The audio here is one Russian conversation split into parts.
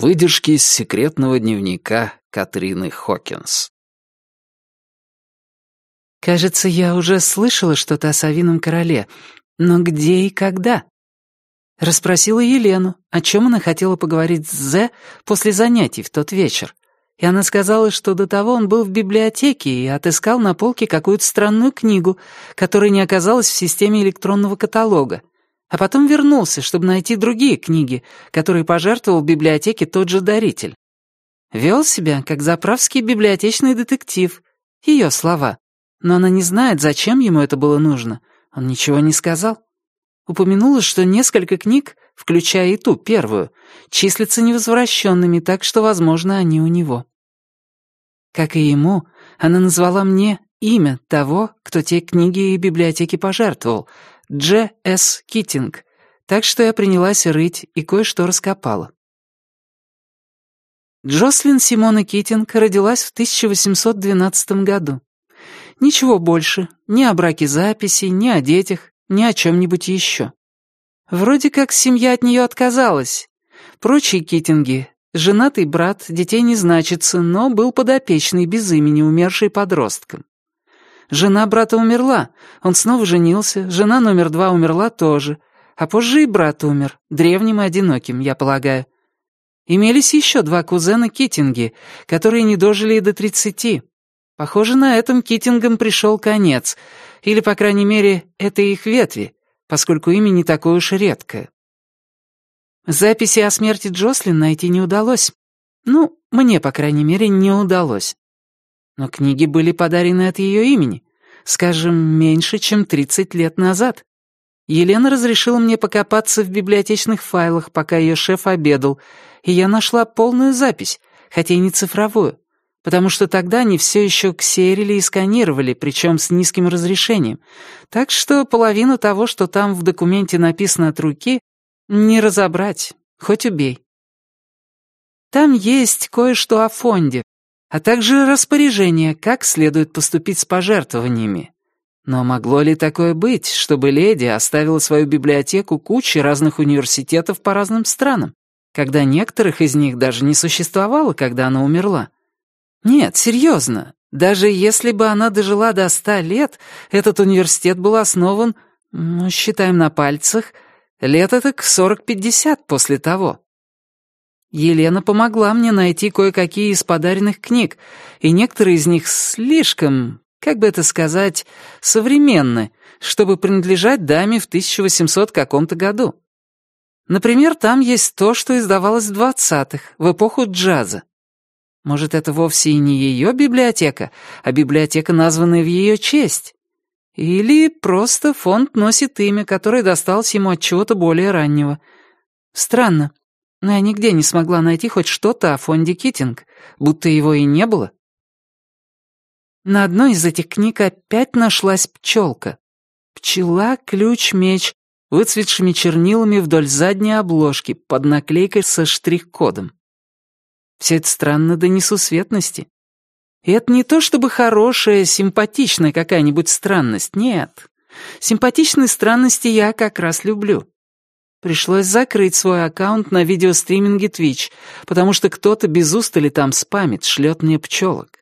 Выдержки из секретного дневника Катрины Хокинс. «Кажется, я уже слышала что-то о Савином короле, но где и когда?» Расспросила Елену, о чем она хотела поговорить с Зе после занятий в тот вечер. И она сказала, что до того он был в библиотеке и отыскал на полке какую-то странную книгу, которая не оказалась в системе электронного каталога, а потом вернулся, чтобы найти другие книги, которые пожертвовал библиотеке тот же даритель. Вел себя, как заправский библиотечный детектив. Ее слова. Но она не знает, зачем ему это было нужно. Он ничего не сказал. Упомянула, что несколько книг, включая и ту первую, числятся невозвращенными, так что, возможно, они у него. Как и ему, она назвала мне имя того, кто те книги и библиотеки пожертвовал, Дж. С. Китинг, так что я принялась рыть и кое-что раскопала. Джослин Симона Китинг родилась в 1812 году. Ничего больше, ни о браке записи, ни о детях, ни о чем-нибудь еще. Вроде как семья от нее отказалась. Прочие китинги, женатый брат, детей не значится, но был подопечный без имени, умерший подростком. Жена брата умерла, он снова женился, жена номер два умерла тоже, а позже и брат умер, древним и одиноким, я полагаю. Имелись еще два кузена Китинги, которые не дожили и до тридцати. Похоже, на этом Китингам пришел конец, или, по крайней мере, это их ветви, поскольку имя не такое уж редкое. Записи о смерти Джослин найти не удалось. Ну, мне, по крайней мере, не удалось. Но книги были подарены от ее имени, скажем, меньше, чем 30 лет назад. Елена разрешила мне покопаться в библиотечных файлах, пока ее шеф обедал, и я нашла полную запись, хотя и не цифровую потому что тогда они все еще ксерили и сканировали, причем с низким разрешением, так что половину того, что там в документе написано от руки, не разобрать, хоть убей. Там есть кое-что о фонде, а также распоряжение, как следует поступить с пожертвованиями. Но могло ли такое быть, чтобы леди оставила свою библиотеку кучи разных университетов по разным странам, когда некоторых из них даже не существовало, когда она умерла? Нет, серьезно. Даже если бы она дожила до ста лет, этот университет был основан, ну, считаем на пальцах, лет это к сорок-пятьдесят после того. Елена помогла мне найти кое-какие из подаренных книг, и некоторые из них слишком, как бы это сказать, современны, чтобы принадлежать даме в 1800 каком-то году. Например, там есть то, что издавалось в двадцатых, в эпоху джаза. Может, это вовсе и не ее библиотека, а библиотека, названная в ее честь? Или просто фонд носит имя, которое досталось ему от чего-то более раннего. Странно, но я нигде не смогла найти хоть что-то о фонде Китинг, будто его и не было. На одной из этих книг опять нашлась пчелка. Пчела, ключ, меч, выцветшими чернилами вдоль задней обложки под наклейкой со штрих-кодом. Все это странно до несусветности. И это не то чтобы хорошая, симпатичная какая-нибудь странность, нет. Симпатичные странности я как раз люблю. Пришлось закрыть свой аккаунт на видеостриминге Twitch, потому что кто-то без устали там спамит, шлет мне пчелок.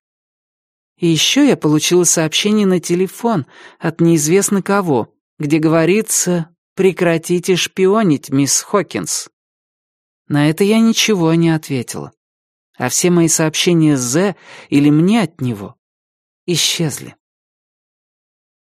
И еще я получила сообщение на телефон от неизвестно кого, где говорится «Прекратите шпионить, мисс Хокинс». На это я ничего не ответила а все мои сообщения Зе или мне от него исчезли.